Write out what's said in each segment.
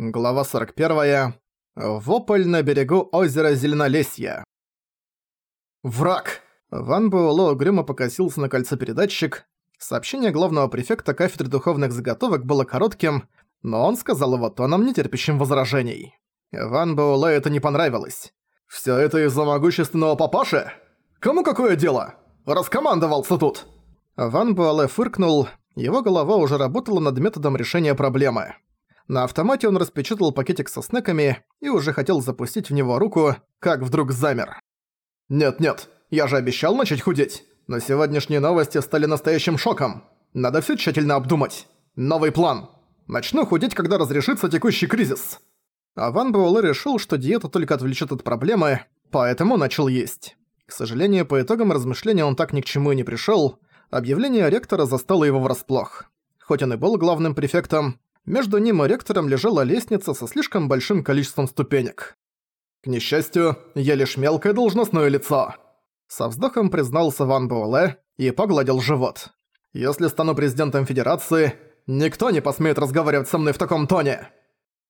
Глава 41. Вопль на берегу озера Зеленолесья. «Враг!» Ван Буэлло угрюмо покосился на кольцо передатчик. Сообщение главного префекта кафедры духовных заготовок было коротким, но он сказал его тоном, нетерпящим возражений. Ван Буэлло это не понравилось. «Всё это из-за могущественного папаши? Кому какое дело? Раскомандовался тут!» Ван Буэлло фыркнул, его голова уже работала над методом решения проблемы. На автомате он распечатал пакетик со снеками и уже хотел запустить в него руку, как вдруг замер. «Нет-нет, я же обещал начать худеть, но сегодняшние новости стали настоящим шоком. Надо все тщательно обдумать. Новый план. Начну худеть, когда разрешится текущий кризис». А Ван Буэлэ решил, что диета только отвлечет от проблемы, поэтому начал есть. К сожалению, по итогам размышления он так ни к чему и не пришел. Объявление ректора застало его врасплох. Хоть он и был главным префектом, между ним и ректором лежала лестница со слишком большим количеством ступенек. «К несчастью, я лишь мелкое должностное лицо», — со вздохом признался Ван Буэлэ и погладил живот. «Если стану президентом Федерации, никто не посмеет разговаривать со мной в таком тоне!»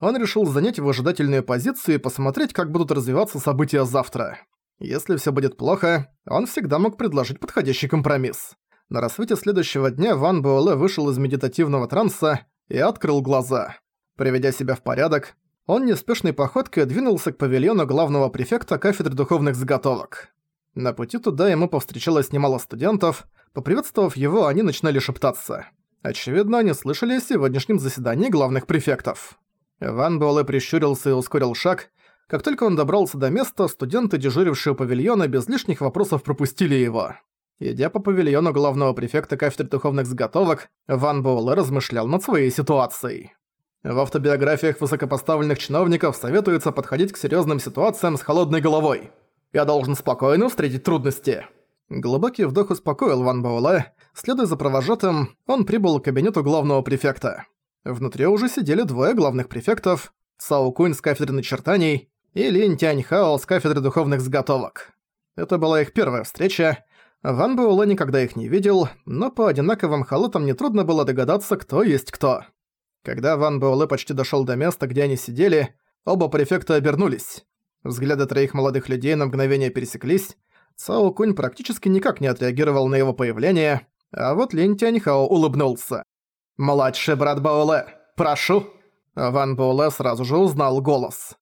Он решил занять выжидательную позицию и посмотреть, как будут развиваться события завтра. Если все будет плохо, он всегда мог предложить подходящий компромисс. На рассвете следующего дня Ван Буэлэ вышел из медитативного транса, и открыл глаза. Приведя себя в порядок, он неспешной походкой двинулся к павильону главного префекта кафедры духовных заготовок. На пути туда ему повстречалось немало студентов, поприветствовав его, они начинали шептаться. Очевидно, они слышали о сегодняшнем заседании главных префектов. Ван Буэлэ прищурился и ускорил шаг. Как только он добрался до места, студенты, дежурившие у павильона, без лишних вопросов пропустили его. Идя по павильону главного префекта кафедры духовных заготовок, Ван Буэлэ размышлял над своей ситуацией. В автобиографиях высокопоставленных чиновников советуется подходить к серьезным ситуациям с холодной головой. Я должен спокойно встретить трудности. Глубокий вдох успокоил Ван Буэлэ. Следуя за провожатым, он прибыл к кабинету главного префекта. Внутри уже сидели двое главных префектов, Сао Кунь с кафедры начертаний и Лин Тяньхао с кафедры духовных заготовок. Это была их первая встреча, Ван Буэлэ никогда их не видел, но по одинаковым халатам нетрудно было догадаться, кто есть кто. Когда Ван Буэлэ почти дошёл до места, где они сидели, оба префекта обернулись. Взгляды троих молодых людей на мгновение пересеклись. Цао Кунь практически никак не отреагировал на его появление, а вот Лин Тяньхао улыбнулся. «Младший брат Буэлэ, прошу!» Ван Буэлэ сразу же узнал голос.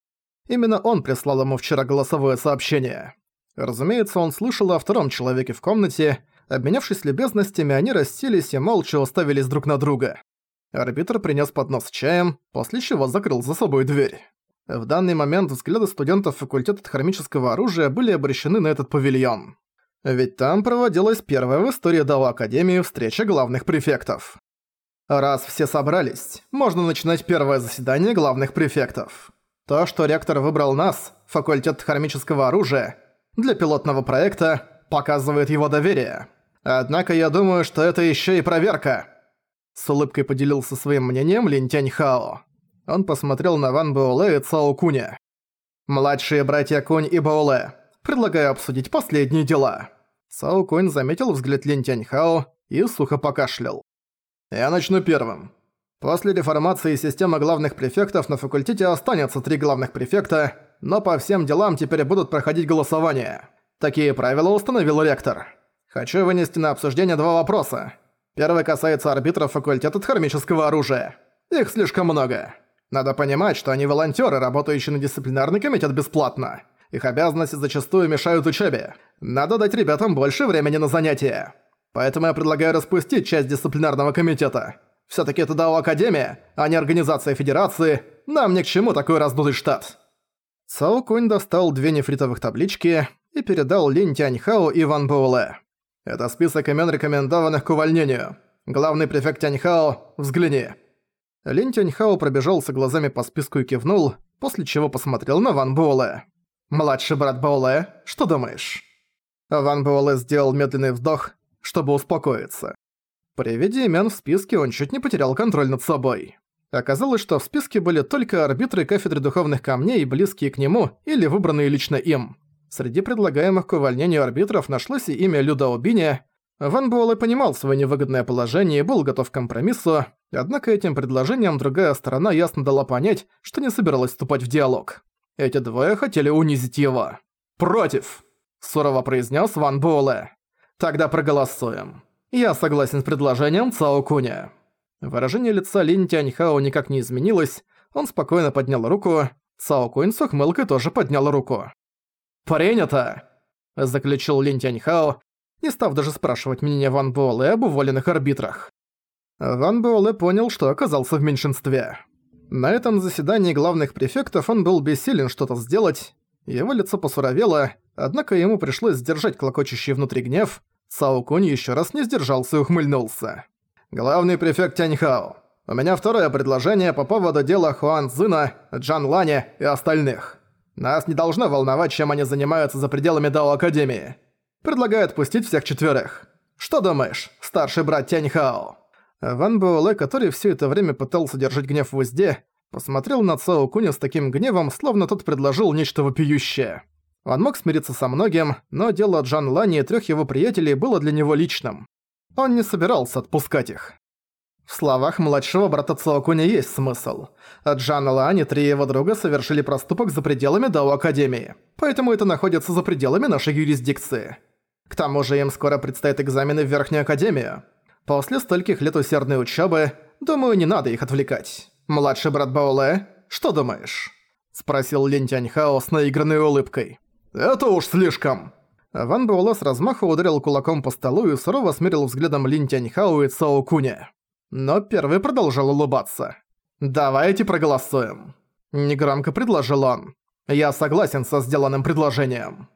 Именно он прислал ему вчера голосовое сообщение. Разумеется, он слышал о втором человеке в комнате. Обменявшись любезностями, они расселись и молча уставились друг на друга. Арбитр принес поднос с чаем, после чего закрыл за собой дверь. В данный момент взгляды студентов факультета хромического оружия были обращены на этот павильон. Ведь там проводилась первая в истории Дала Академии встреча главных префектов. Раз все собрались, можно начинать первое заседание главных префектов. То, что ректор выбрал нас, факультет хромического оружия, для пилотного проекта показывает его доверие. Однако я думаю, что это еще и проверка. С улыбкой поделился своим мнением Лин Тянь Хао. Он посмотрел на Ван Буэлэ и Цао Куня. «Младшие братья Кунь и Буэлэ, предлагаю обсудить последние дела». Цао Кунь заметил взгляд Лин Тянь Хао и сухо покашлял. «Я начну первым. После реформации система главных префектов на факультете останется три главных префекта, но по всем делам теперь будут проходить голосования. Такие правила установил ректор. Хочу вынести на обсуждение два вопроса. Первый касается арбитров факультета хромического оружия. Их слишком много. Надо понимать, что они волонтеры, работающие на дисциплинарный комитет бесплатно. Их обязанности зачастую мешают учебе. Надо дать ребятам больше времени на занятия. Поэтому я предлагаю распустить часть дисциплинарного комитета. Всё-таки это ДАО Академия, а не организация Федерации. Нам ни к чему такой раздутый штат. Цао Кунь достал две нефритовых таблички и передал Линь Тяньхао и Ван Буэлэ. «Это список имен, рекомендованных к увольнению. Главный префект Тяньхао, взгляни». Линь Тяньхао пробежался глазами по списку и кивнул, после чего посмотрел на Ван Буэлэ. «Младший брат Буэлэ, что думаешь?» Ван Буэлэ сделал медленный вдох, чтобы успокоиться. При виде имен в списке он чуть не потерял контроль над собой. Оказалось, что в списке были только арбитры кафедры духовных камней, близкие к нему или выбранные лично им. Среди предлагаемых к увольнению арбитров нашлось и имя Люда Убиня. Ван Буэлэ понимал свое невыгодное положение и был готов к компромиссу, однако этим предложением другая сторона ясно дала понять, что не собиралась вступать в диалог. Эти двое хотели унизить его. «Против!» – сурово произнес Ван Буэлэ. «Тогда проголосуем. Я согласен с предложением Цао Куня». Выражение лица Лин Тяньхао никак не изменилось, он спокойно поднял руку, Цао Куин с ухмылкой тоже поднял руку. «Принято!» – заключил Лин Тяньхао, не став даже спрашивать мнение Ван Буэлэ об уволенных арбитрах. Ван Буэлэ понял, что оказался в меньшинстве. На этом заседании главных префектов он был бессилен что-то сделать, его лицо посуровело, однако ему пришлось сдержать клокочущий внутри гнев, Цао Кунь ещё раз не сдержался и ухмыльнулся. Главный префект Тяньхао, у меня второе предложение по поводу дела Хуан Цзина, Джан Лани и остальных. Нас не должно волновать, чем они занимаются за пределами Дао Академии. Предлагаю отпустить всех четверых. Что думаешь, старший брат Тяньхао?» Ван Буэлэ, который все это время пытался держать гнев в узде, посмотрел на Цао Куня с таким гневом, словно тот предложил нечто вопиющее. Он мог смириться со многим, но дело Джан Лани и трех его приятелей было для него личным. Он не собирался отпускать их. В словах младшего брата Цаокуни есть смысл. Джан Лаан и три его друга совершили проступок за пределами Дао Академии, поэтому это находится за пределами нашей юрисдикции. К тому же им скоро предстоят экзамены в Верхнюю Академию. После стольких лет усердной учебы, думаю, не надо их отвлекать. Младший брат Бауле, что думаешь?» Спросил Лин Тяньхао с наигранной улыбкой. «Это уж слишком!» Ван Буэлэ с размаху ударил кулаком по столу и сурово смерил взглядом Лин Тяньхао и Цао Куня. Но первый продолжал улыбаться. «Давайте проголосуем», — негромко предложил он. «Я согласен со сделанным предложением».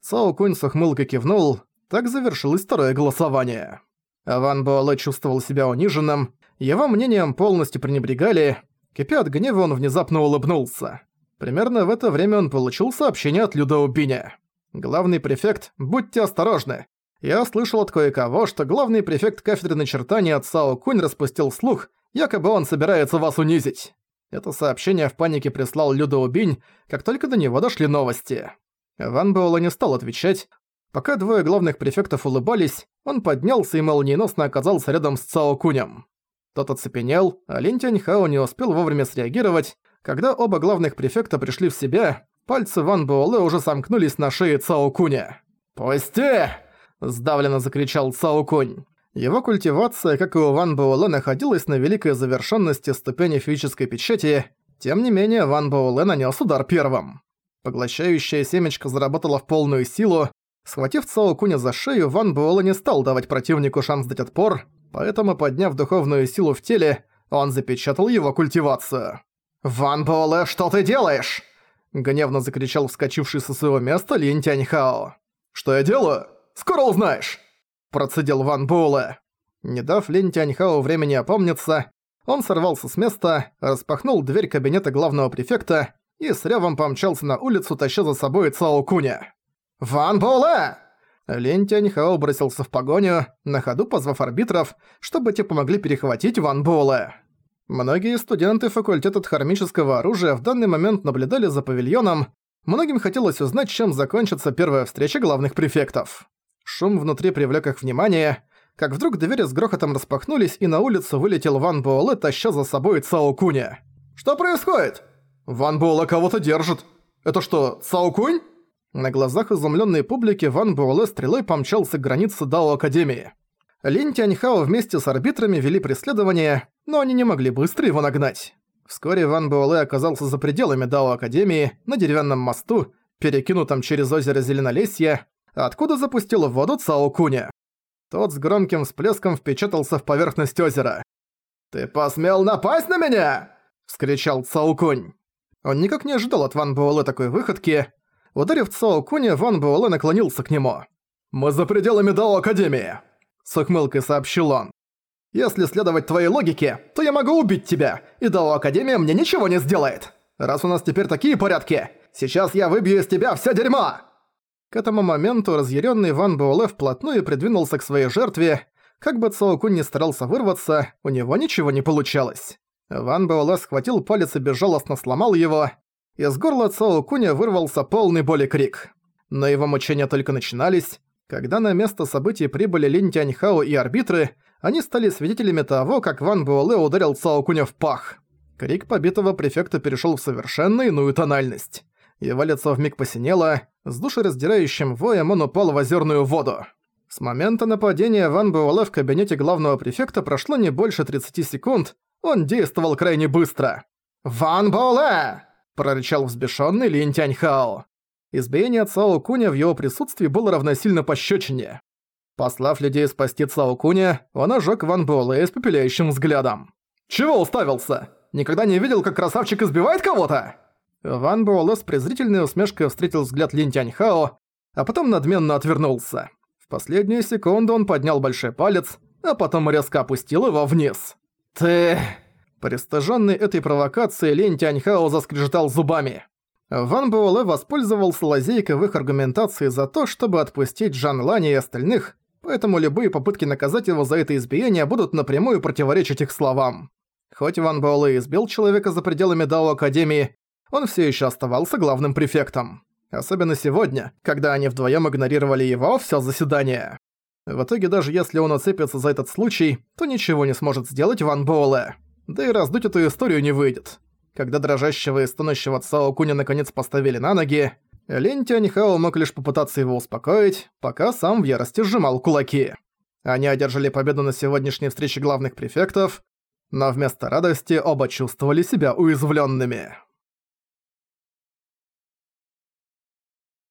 Цао Кунь с ухмылкой кивнул. Так завершилось второе голосование. Ван Буэлэ чувствовал себя униженным. Его мнением полностью пренебрегали. Кипя от гнева, он внезапно улыбнулся. Примерно в это время он получил сообщение от Людоубиня. Главный префект, будьте осторожны. Я слышал от кое-кого, что главный префект кафедры начертания от Сао Кунь распустил слух, якобы он собирается вас унизить. Это сообщение в панике прислал Людо Убинь, как только до него дошли новости. Ван Буэлла не стал отвечать. Пока двое главных префектов улыбались, он поднялся и молниеносно оказался рядом с Цао Кунем. Тот оцепенел, а Лин Тяньхао не успел вовремя среагировать. Когда оба главных префекта пришли в себя, Пальцы Ван Буэлэ уже сомкнулись на шее Цао Куня. «Пусти!» – сдавленно закричал Цао Кунь. Его культивация, как и у Ван Буэлэ, находилась на великой завершенности ступени физической печати, тем не менее Ван Буэлэ нанес удар первым. Поглощающая семечко заработала в полную силу, Схватив Цао Куня за шею, Ван Буэлэ не стал давать противнику шанс дать отпор, поэтому, подняв духовную силу в теле, он запечатал его культивацию. «Ван Буэлэ, что ты делаешь?» — гневно закричал вскочивший со своего места Лин Тяньхао. «Что я делаю? Скоро узнаешь!» — процедил Ван Буэлэ. Не дав Лин Тяньхао времени опомниться, он сорвался с места, распахнул дверь кабинета главного префекта и с ревом помчался на улицу, таща за собой Цао Куня. «Ван Буэлэ!» Лин Тяньхао бросился в погоню, на ходу позвав арбитров, чтобы те помогли перехватить Ван Буэлэ. Многие студенты факультета хромического оружия в данный момент наблюдали за павильоном. Многим хотелось узнать, чем закончится первая встреча главных префектов. Шум внутри привлек их внимание, как вдруг двери с грохотом распахнулись, и на улицу вылетел Ван Буэлэ, таща за собой Цао Куня. «Что происходит?» «Ван Буэлэ кого-то держит! Это что, Цао Кунь?» На глазах изумленной публики Ван Буэлэ стрелой помчался к границе Дао Академии. Лин Тяньхао вместе с арбитрами вели преследование, но они не могли быстро его нагнать. Вскоре Ван Буэлэ оказался за пределами Дао Академии, на деревянном мосту, перекинутом через озеро Зеленолесье, откуда запустил в воду Цао Куня. Тот с громким всплеском впечатался в поверхность озера. «Ты посмел напасть на меня?» – вскричал Цао Кунь. Он никак не ожидал от Ван Буэлэ такой выходки. Ударив Цао Куня, Ван Буэлэ наклонился к нему. «Мы за пределами Дао Академии!» с ухмылкой сообщил он. «Если следовать твоей логике, то я могу убить тебя, и Дао Академия мне ничего не сделает! Раз у нас теперь такие порядки, сейчас я выбью из тебя все дерьмо!» К этому моменту разъяренный Ван Буэлэ вплотную придвинулся к своей жертве. Как бы Цаокун не старался вырваться, у него ничего не получалось. Ван Буэлэ схватил палец и безжалостно сломал его. Из горла Цаокуня вырвался полный боли крик. Но его мучения только начинались, когда на место событий прибыли Лин Тяньхао и арбитры, они стали свидетелями того, как Ван Буэлэ ударил Цао Куня в пах. Крик побитого префекта перешел в совершенно иную ну тональность. Его лицо вмиг посинело, с душераздирающим воем он упал в озерную воду. С момента нападения Ван Буэлэ в кабинете главного префекта прошло не больше 30 секунд, он действовал крайне быстро. «Ван Буэлэ!» – прорычал взбешенный Лин Тяньхао избиение Цао Куня в его присутствии было равносильно пощечине. Послав людей спасти Цао Куня, он ожег Ван Буэлэ с пепеляющим взглядом. «Чего уставился? Никогда не видел, как красавчик избивает кого-то?» Ван Буэлэ с презрительной усмешкой встретил взгляд Лин Тяньхао, а потом надменно отвернулся. В последнюю секунду он поднял большой палец, а потом резко опустил его вниз. «Ты...» Престаженный этой провокацией Лин Тяньхао заскрежетал зубами. Ван Буэлэ воспользовался лазейкой в их аргументации за то, чтобы отпустить Жан Лани и остальных, поэтому любые попытки наказать его за это избиение будут напрямую противоречить их словам. Хоть Ван Буэлэ избил человека за пределами Дао Академии, он все еще оставался главным префектом. Особенно сегодня, когда они вдвоем игнорировали его все заседание. В итоге, даже если он оцепится за этот случай, то ничего не сможет сделать Ван Буэлэ. Да и раздуть эту историю не выйдет. Когда дрожащего и стонущего Цао Куня наконец поставили на ноги, Лин Тяньхао мог лишь попытаться его успокоить, пока сам в ярости сжимал кулаки. Они одержали победу на сегодняшней встрече главных префектов, но вместо радости оба чувствовали себя уязвленными.